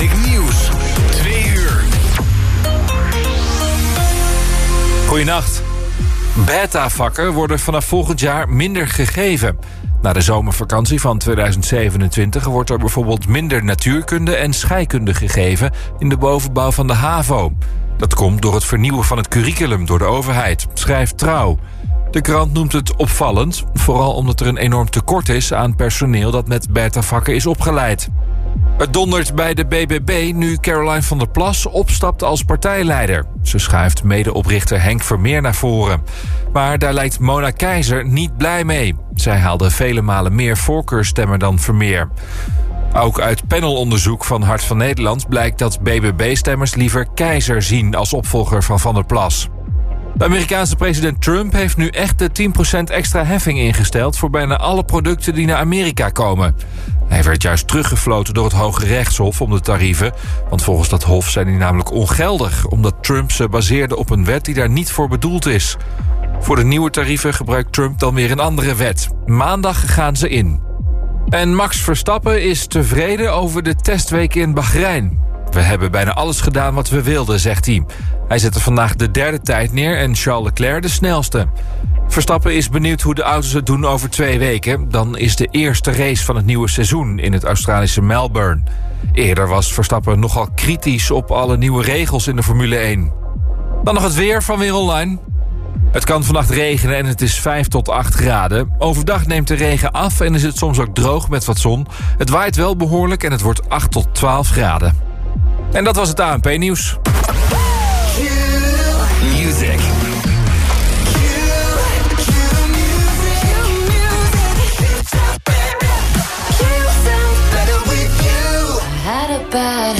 Nieuws. 2 uur. Goedenacht. Beta-vakken worden vanaf volgend jaar minder gegeven. Na de zomervakantie van 2027 wordt er bijvoorbeeld minder natuurkunde en scheikunde gegeven in de bovenbouw van de HAVO. Dat komt door het vernieuwen van het curriculum door de overheid, schrijft Trouw. De krant noemt het opvallend, vooral omdat er een enorm tekort is aan personeel dat met beta-vakken is opgeleid. Het dondert bij de BBB nu Caroline van der Plas opstapt als partijleider. Ze schuift medeoprichter Henk Vermeer naar voren. Maar daar lijkt Mona Keizer niet blij mee. Zij haalde vele malen meer voorkeurstemmen dan Vermeer. Ook uit panelonderzoek van Hart van Nederland blijkt dat BBB-stemmers liever Keizer zien als opvolger van Van der Plas. De Amerikaanse president Trump heeft nu echt de 10% extra heffing ingesteld... voor bijna alle producten die naar Amerika komen. Hij werd juist teruggefloten door het Hoge Rechtshof om de tarieven... want volgens dat hof zijn die namelijk ongeldig... omdat Trump ze baseerde op een wet die daar niet voor bedoeld is. Voor de nieuwe tarieven gebruikt Trump dan weer een andere wet. Maandag gaan ze in. En Max Verstappen is tevreden over de testweek in Bahrein. We hebben bijna alles gedaan wat we wilden, zegt hij. Hij zette vandaag de derde tijd neer en Charles Leclerc de snelste. Verstappen is benieuwd hoe de auto's het doen over twee weken. Dan is de eerste race van het nieuwe seizoen in het Australische Melbourne. Eerder was Verstappen nogal kritisch op alle nieuwe regels in de Formule 1. Dan nog het weer van Weer Online. Het kan vannacht regenen en het is 5 tot 8 graden. Overdag neemt de regen af en is het soms ook droog met wat zon. Het waait wel behoorlijk en het wordt 8 tot 12 graden. En dat was het ANP-nieuws. Music. had a bad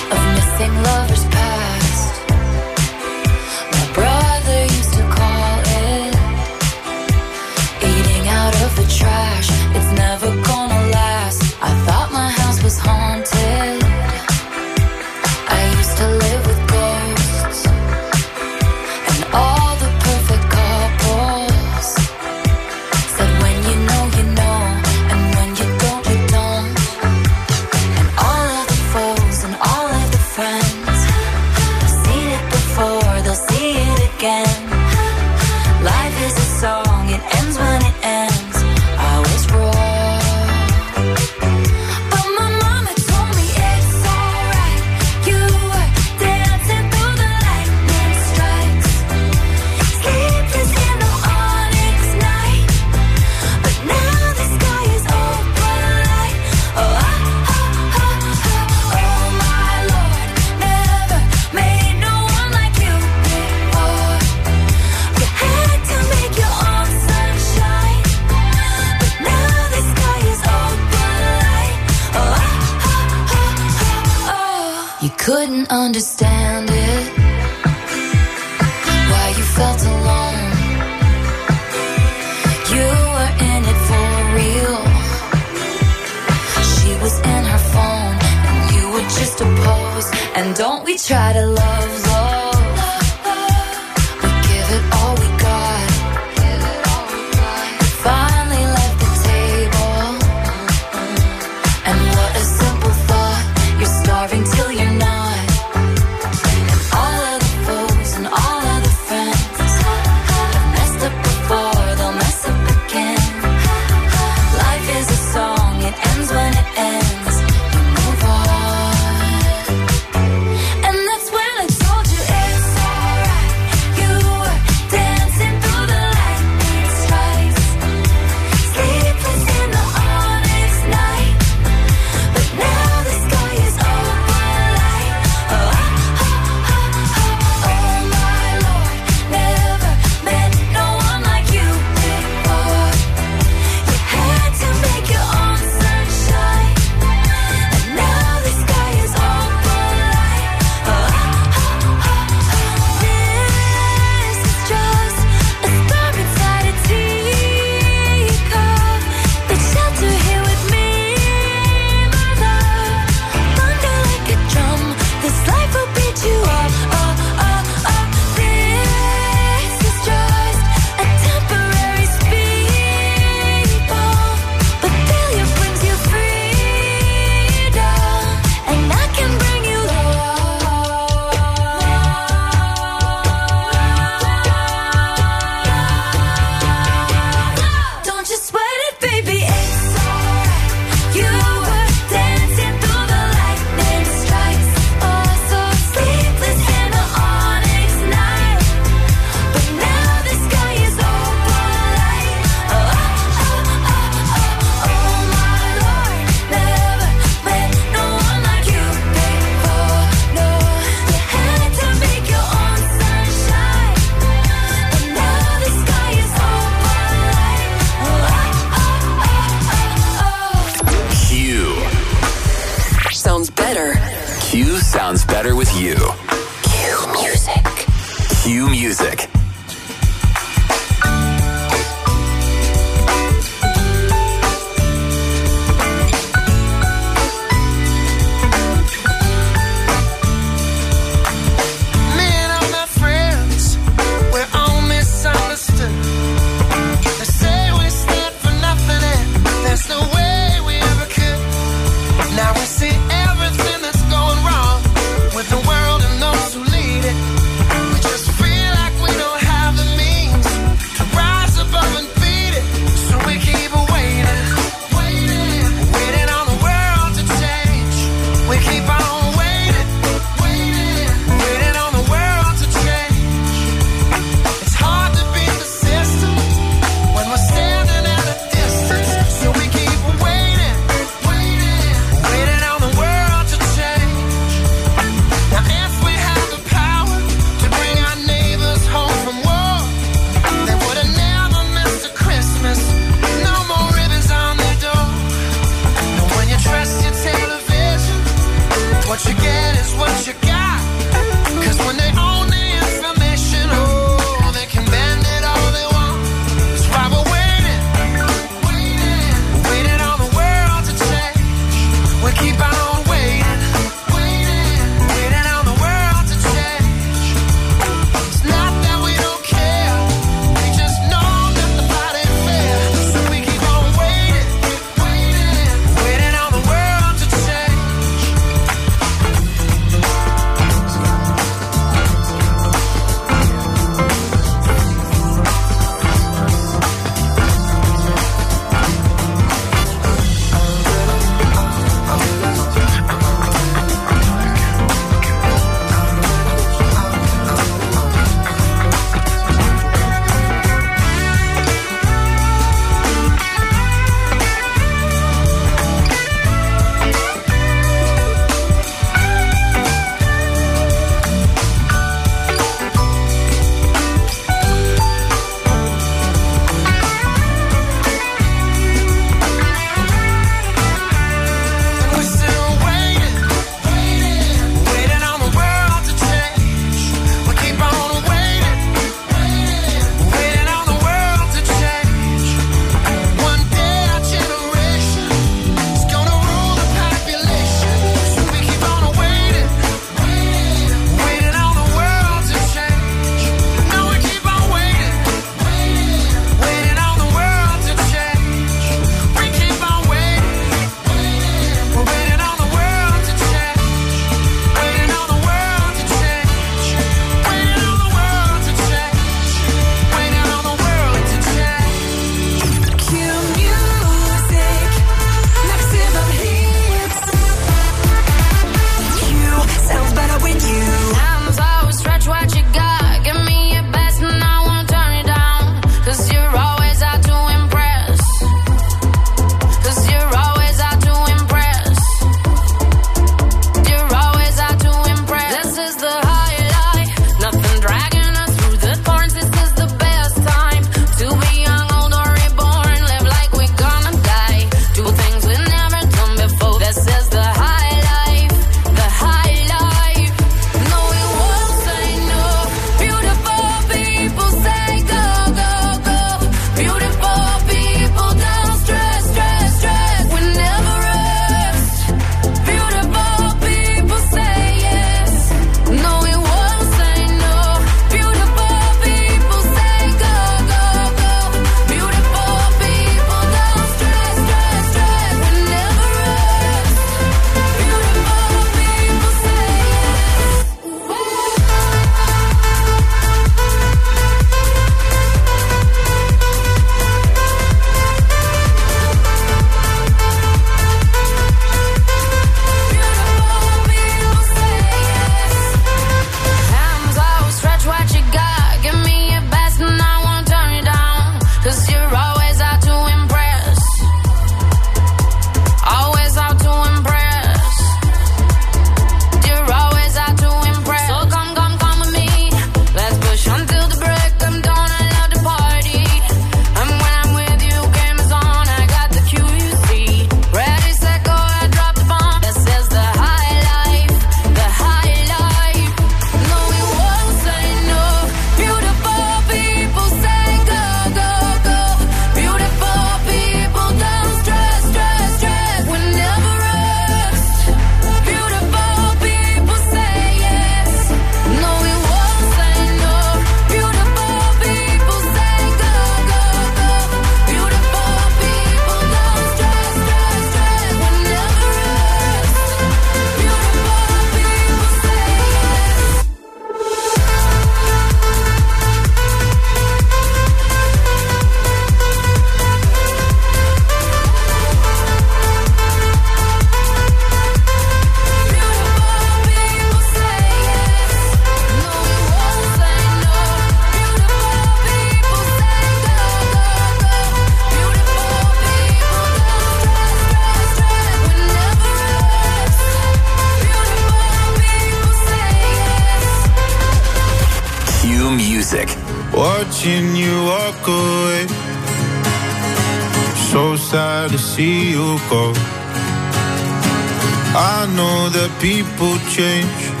people change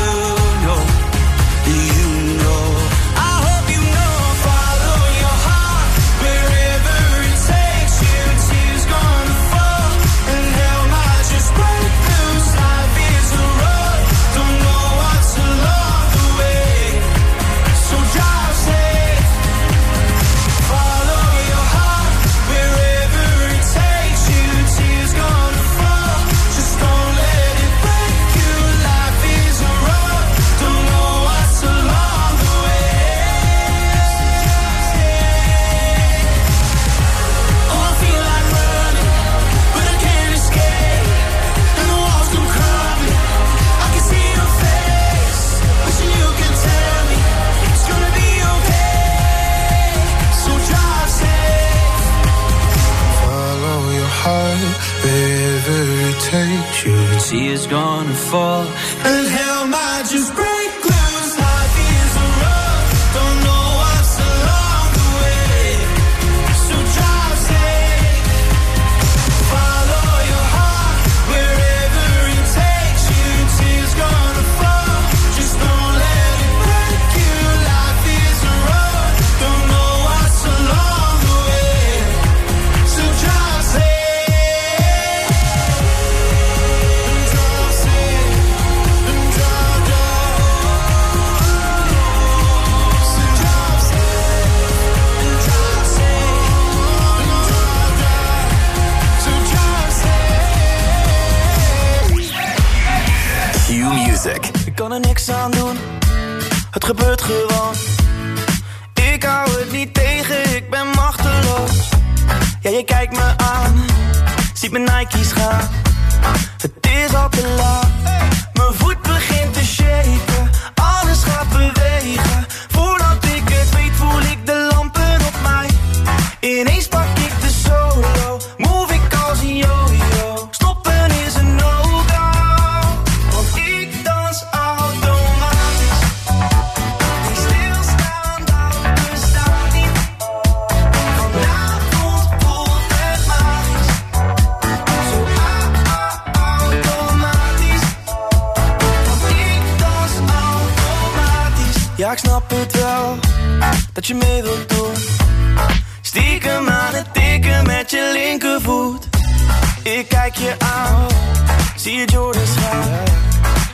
you, and see it's gonna fall. And kan er niks aan doen. Het gebeurt gewoon. Ik hou het niet tegen, ik ben machteloos. Ja, je kijkt me aan, ziet mijn Nike's gaan. Het is al te laat, mijn voet begint te shaken. dat je mee wilt doen. Stiekem aan het tikken met je linkervoet. Ik kijk je aan, zie je Jordans gaan.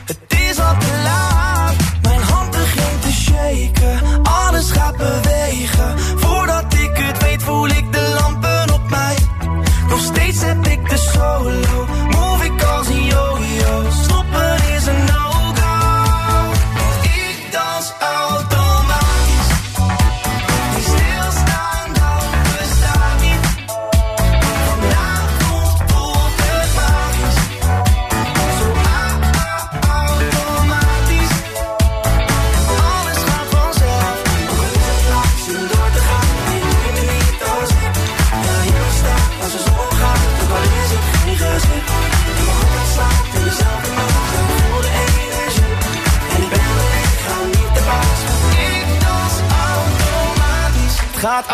Het is al te laat, mijn hand begint te shaken. Alles gaat bewegen, voordat ik het weet voel ik de lampen op mij. Nog steeds heb ik de solo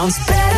bounce back.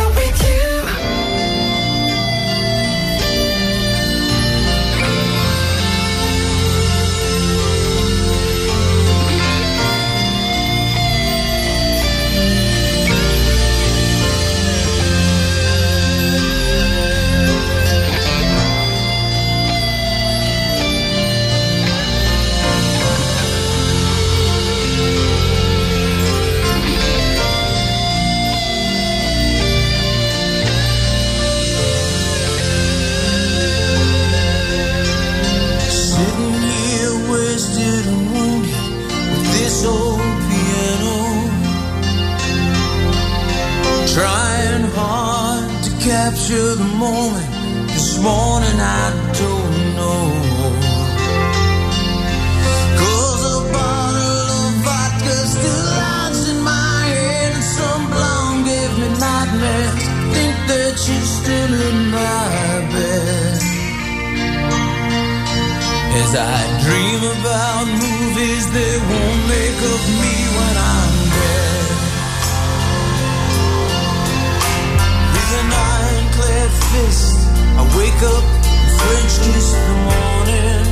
Trying hard to capture the moment. This morning I don't know. Cause a bottle of vodka still lies in my head. And some blonde gave me nightmares. Think that you're still in my bed. As I dream about movies they won't make of me. fist. I wake up French kiss in the morning.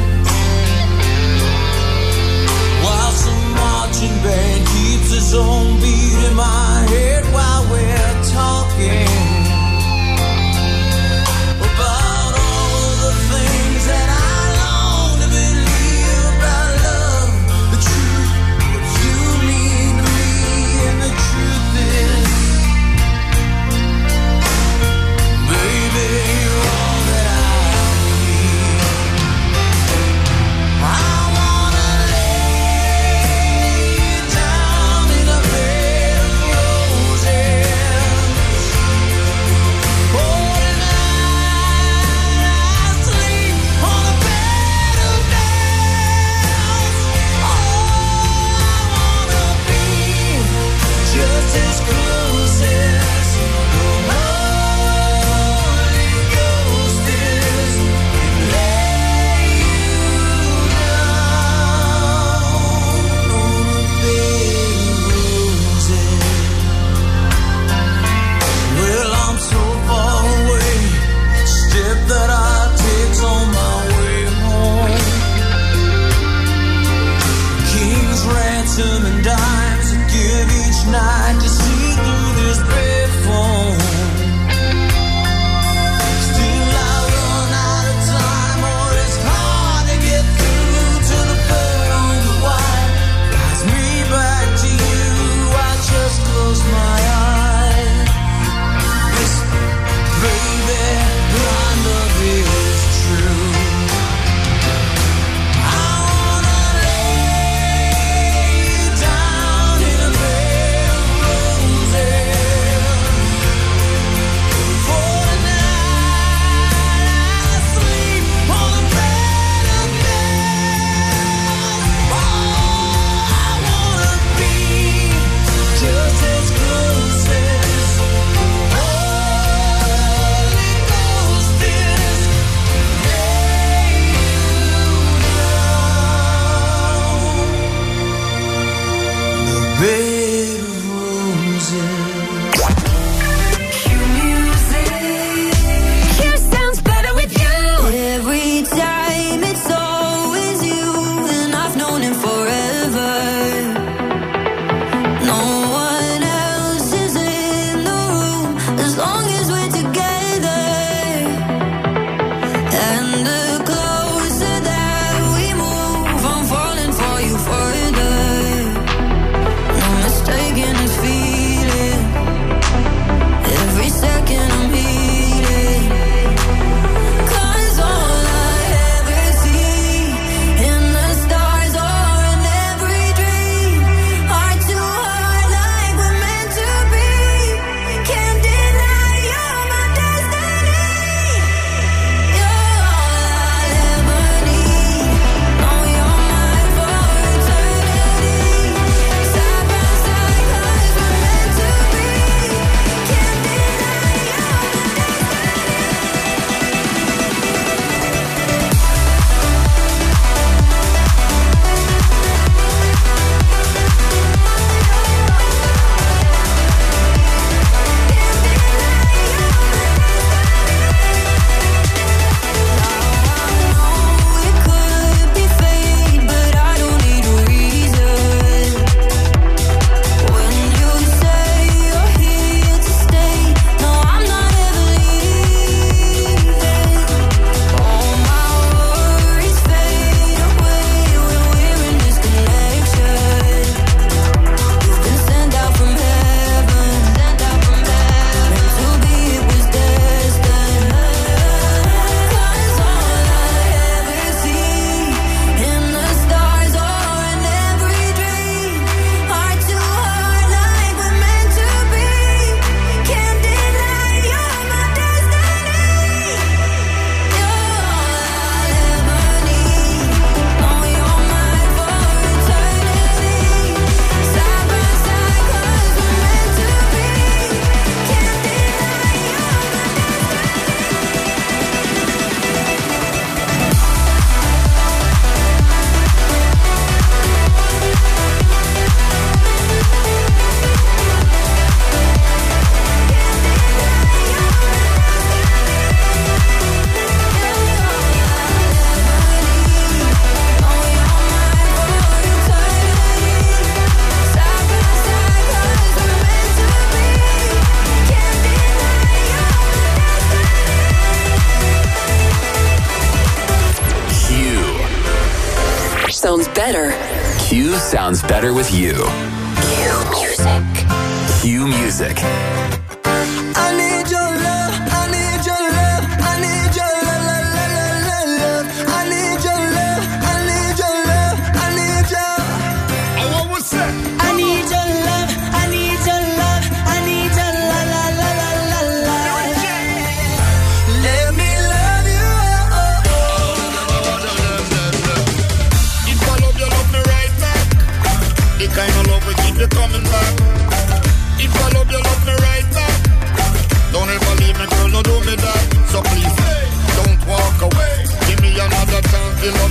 While some marching band keeps its own beat in my head while we're talking. sounds better with you. Q Music. Q Music. you know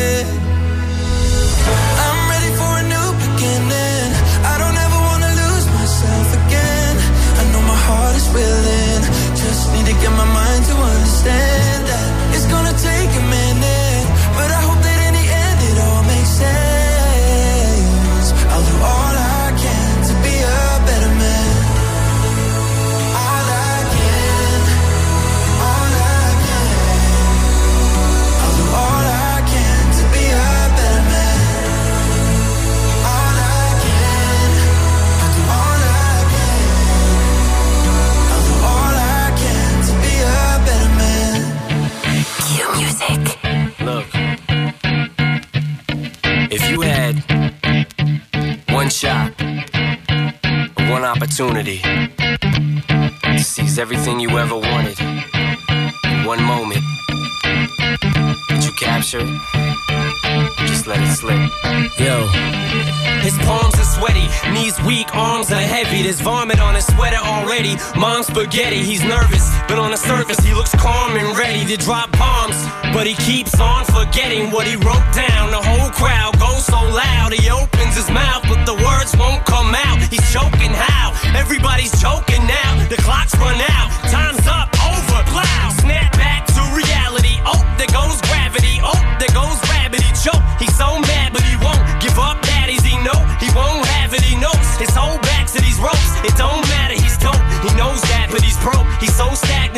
understand opportunity. Seize everything you ever wanted in one moment. Did you capture Just let it slip. Yo. His palms are sweaty, knees weak, arms are heavy. There's vomit on his sweater already. Mom's spaghetti, he's nervous, but on the surface, he looks calm and ready to drop bombs. But he keeps on forgetting what he wrote down. The whole crowd goes so loud. He opens his mouth, but the words won't come out. He's choking how? Everybody's choking now. The clock's run out. Time's up. Over. Plow. Snap back to reality. Oh, there goes gravity. Oh, there goes gravity. Choke. He's so mad, but he won't give up. Daddies, he know he won't have it. He knows his whole back to these ropes. It don't matter. He's dope. He knows that, but he's broke. He's so stacked.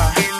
Oprah.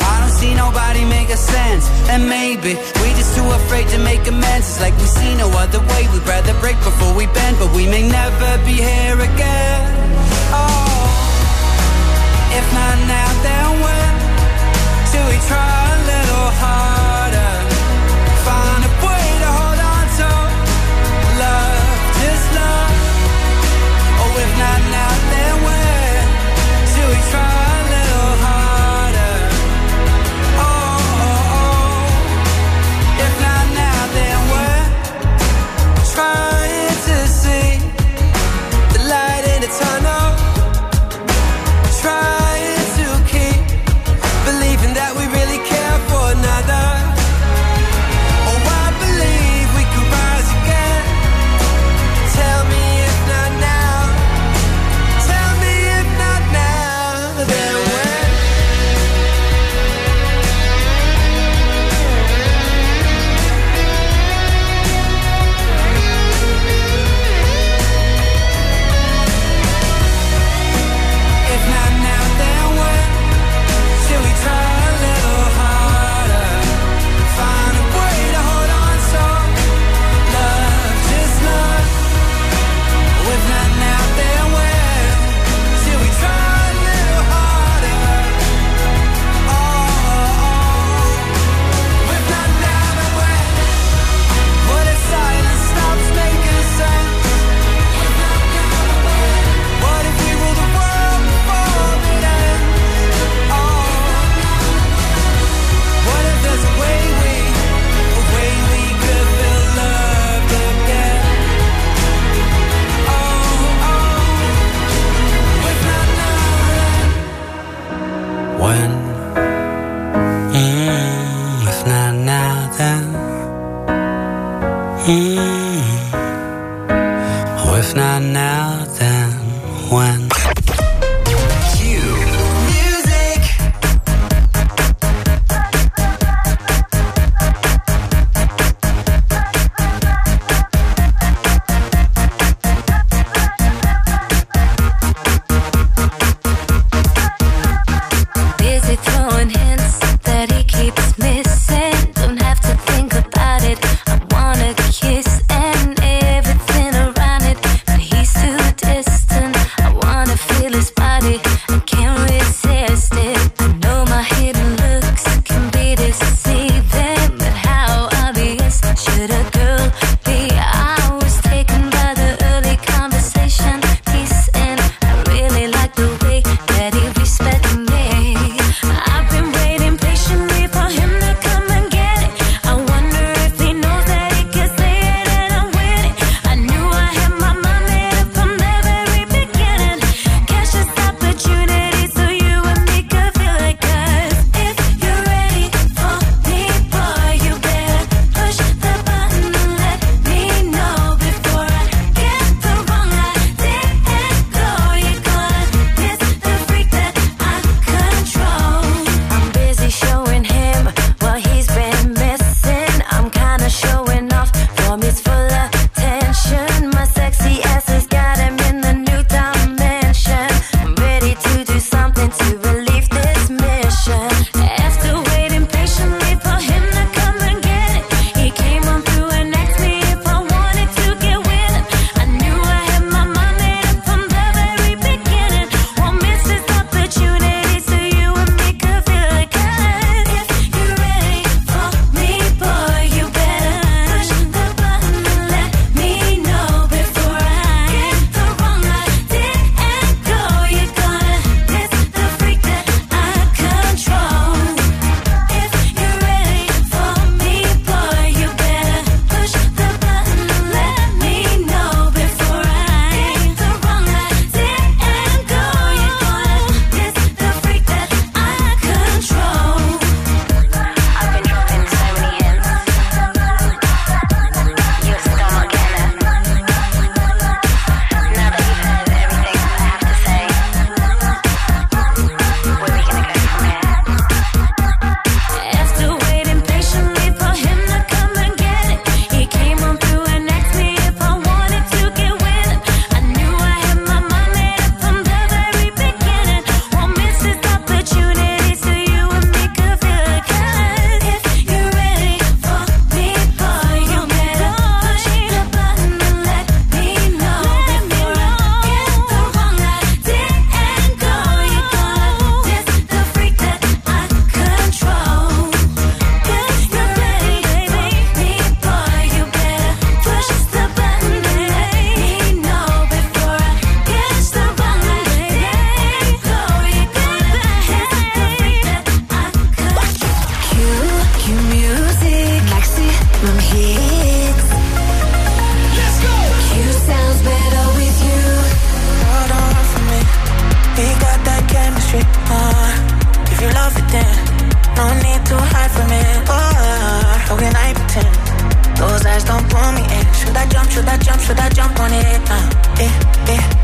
see nobody make a sense. And maybe we just too afraid to make amends. It's like we see no other way. We'd rather break before we bend, but we may never be here again. if mm. not now, then when? Should I jump? Should I jump on it? Uh, eh, eh.